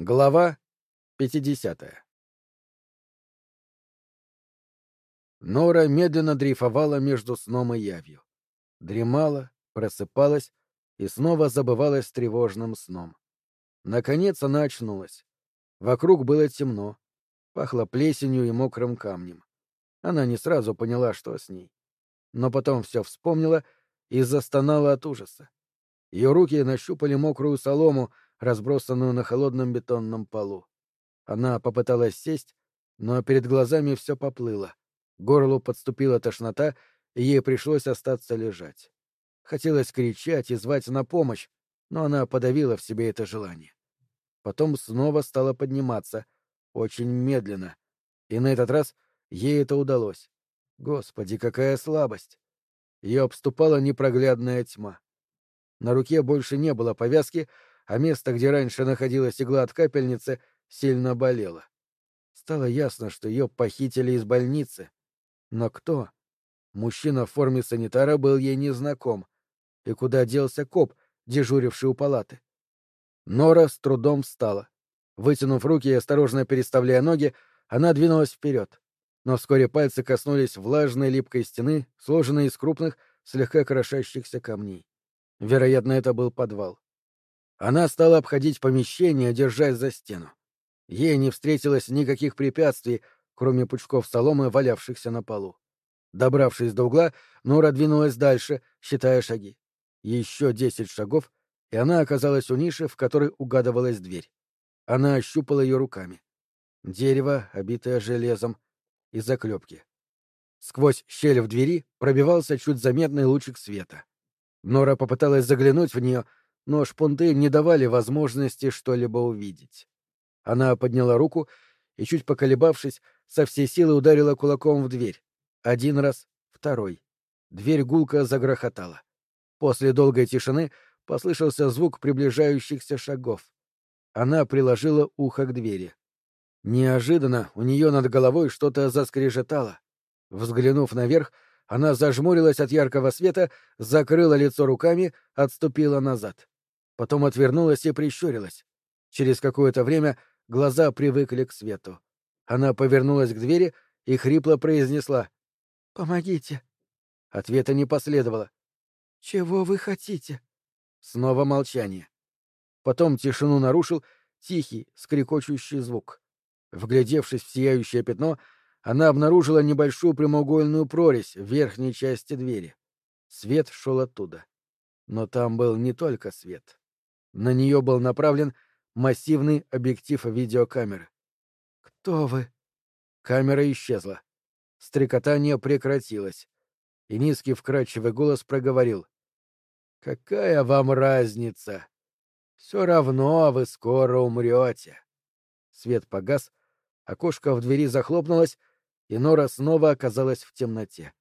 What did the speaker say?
Глава 50 Нора медленно дрейфовала между сном и явью. Дремала, просыпалась и снова забывалась тревожным сном. Наконец она очнулась. Вокруг было темно, пахло плесенью и мокрым камнем. Она не сразу поняла, что с ней. Но потом все вспомнила и застонала от ужаса. Ее руки нащупали мокрую солому, разбросанную на холодном бетонном полу. Она попыталась сесть, но перед глазами все поплыло. Горлу подступила тошнота, и ей пришлось остаться лежать. Хотелось кричать и звать на помощь, но она подавила в себе это желание. Потом снова стала подниматься, очень медленно. И на этот раз ей это удалось. Господи, какая слабость! Ее обступала непроглядная тьма. На руке больше не было повязки, а место, где раньше находилась игла от капельницы, сильно болело. Стало ясно, что ее похитили из больницы. Но кто? Мужчина в форме санитара был ей незнаком. И куда делся коп, дежуривший у палаты? Нора с трудом встала. Вытянув руки и осторожно переставляя ноги, она двинулась вперед. Но вскоре пальцы коснулись влажной липкой стены, сложенной из крупных, слегка крошащихся камней. Вероятно, это был подвал. Она стала обходить помещение, держась за стену. Ей не встретилось никаких препятствий, кроме пучков соломы, валявшихся на полу. Добравшись до угла, Нора двинулась дальше, считая шаги. Еще десять шагов, и она оказалась у ниши, в которой угадывалась дверь. Она ощупала ее руками. Дерево, обитое железом, и заклепки. Сквозь щель в двери пробивался чуть заметный лучик света. Нора попыталась заглянуть в нее, но шпунты не давали возможности что-либо увидеть. Она подняла руку и, чуть поколебавшись, со всей силы ударила кулаком в дверь. Один раз, второй. Дверь гулко загрохотала. После долгой тишины послышался звук приближающихся шагов. Она приложила ухо к двери. Неожиданно у нее над головой что-то заскрежетало. Взглянув наверх, она зажмурилась от яркого света, закрыла лицо руками, отступила назад потом отвернулась и прищурилась. Через какое-то время глаза привыкли к свету. Она повернулась к двери и хрипло произнесла «Помогите». Ответа не последовало. «Чего вы хотите?» Снова молчание. Потом тишину нарушил тихий, скрикочущий звук. Вглядевшись в сияющее пятно, она обнаружила небольшую прямоугольную прорезь в верхней части двери. Свет шел оттуда. Но там был не только свет. На нее был направлен массивный объектив видеокамеры. «Кто вы?» Камера исчезла. Стрекотание прекратилось, и низкий вкрадчивый голос проговорил. «Какая вам разница? Все равно вы скоро умрете». Свет погас, окошко в двери захлопнулось, и Нора снова оказалась в темноте.